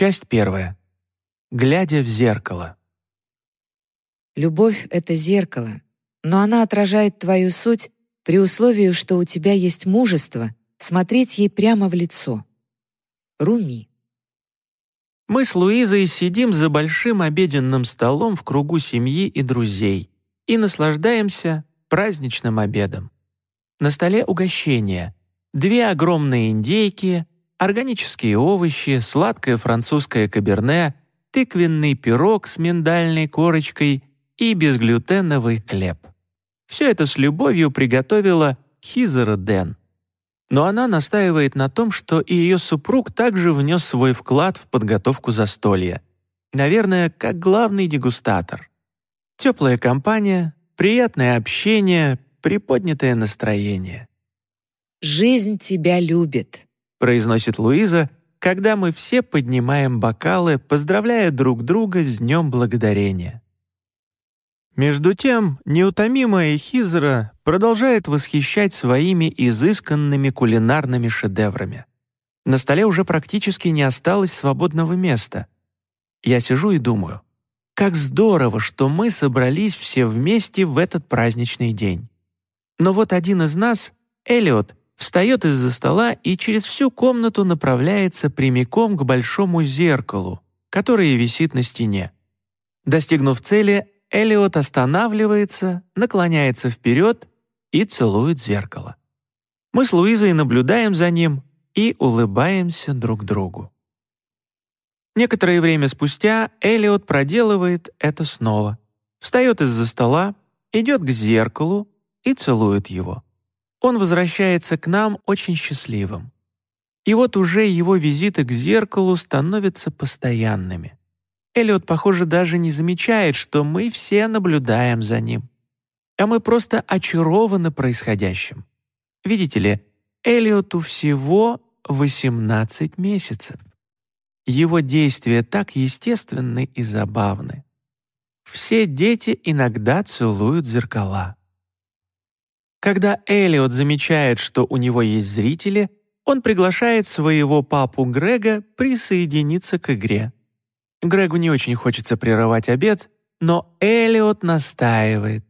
Часть первая. Глядя в зеркало. Любовь — это зеркало, но она отражает твою суть при условии, что у тебя есть мужество смотреть ей прямо в лицо. Руми. Мы с Луизой сидим за большим обеденным столом в кругу семьи и друзей и наслаждаемся праздничным обедом. На столе угощения. Две огромные индейки, органические овощи, сладкое французское каберне, тыквенный пирог с миндальной корочкой и безглютеновый хлеб. Все это с любовью приготовила Хизера Ден. Но она настаивает на том, что и ее супруг также внес свой вклад в подготовку застолья. Наверное, как главный дегустатор. Теплая компания, приятное общение, приподнятое настроение. «Жизнь тебя любит», — произносит Луиза, когда мы все поднимаем бокалы, поздравляя друг друга с Днем Благодарения. Между тем, неутомимая Хизра продолжает восхищать своими изысканными кулинарными шедеврами. На столе уже практически не осталось свободного места. Я сижу и думаю, как здорово, что мы собрались все вместе в этот праздничный день. Но вот один из нас, Элиот, встает из-за стола и через всю комнату направляется прямиком к большому зеркалу, которое висит на стене. Достигнув цели, Элиот останавливается, наклоняется вперед и целует зеркало. Мы с Луизой наблюдаем за ним и улыбаемся друг другу. Некоторое время спустя Элиот проделывает это снова. Встает из-за стола, идет к зеркалу и целует его. Он возвращается к нам очень счастливым. И вот уже его визиты к зеркалу становятся постоянными. Эллиот, похоже, даже не замечает, что мы все наблюдаем за ним. А мы просто очарованы происходящим. Видите ли, Эллиоту всего 18 месяцев. Его действия так естественны и забавны. Все дети иногда целуют зеркала. Когда Эллиот замечает, что у него есть зрители, он приглашает своего папу Грега присоединиться к игре. Грегу не очень хочется прерывать обед, но Элиот настаивает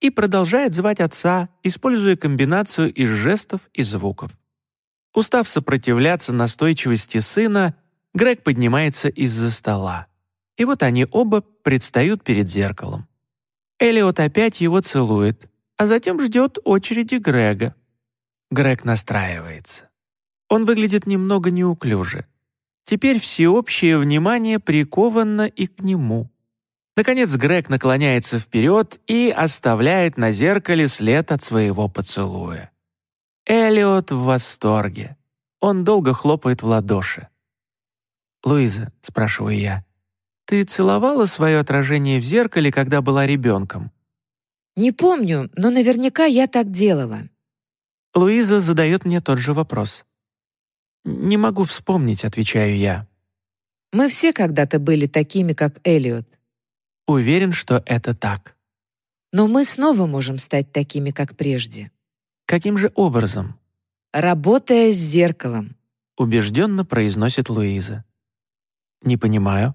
и продолжает звать отца, используя комбинацию из жестов и звуков. Устав сопротивляться настойчивости сына, Грег поднимается из-за стола. И вот они оба предстают перед зеркалом. Элиот опять его целует, а затем ждет очереди Грега. Грег настраивается. Он выглядит немного неуклюже. Теперь всеобщее внимание приковано и к нему. Наконец Грег наклоняется вперед и оставляет на зеркале след от своего поцелуя. Элиот в восторге. Он долго хлопает в ладоши. «Луиза», — спрашиваю я, — «ты целовала свое отражение в зеркале, когда была ребенком?» «Не помню, но наверняка я так делала». Луиза задает мне тот же вопрос. «Не могу вспомнить», — отвечаю я. «Мы все когда-то были такими, как Элиот». Уверен, что это так. Но мы снова можем стать такими, как прежде. Каким же образом? Работая с зеркалом. Убежденно произносит Луиза. Не понимаю.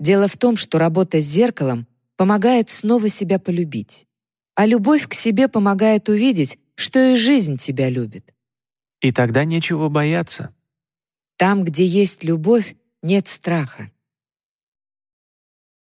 Дело в том, что работа с зеркалом помогает снова себя полюбить. А любовь к себе помогает увидеть, что и жизнь тебя любит. И тогда нечего бояться. Там, где есть любовь, нет страха.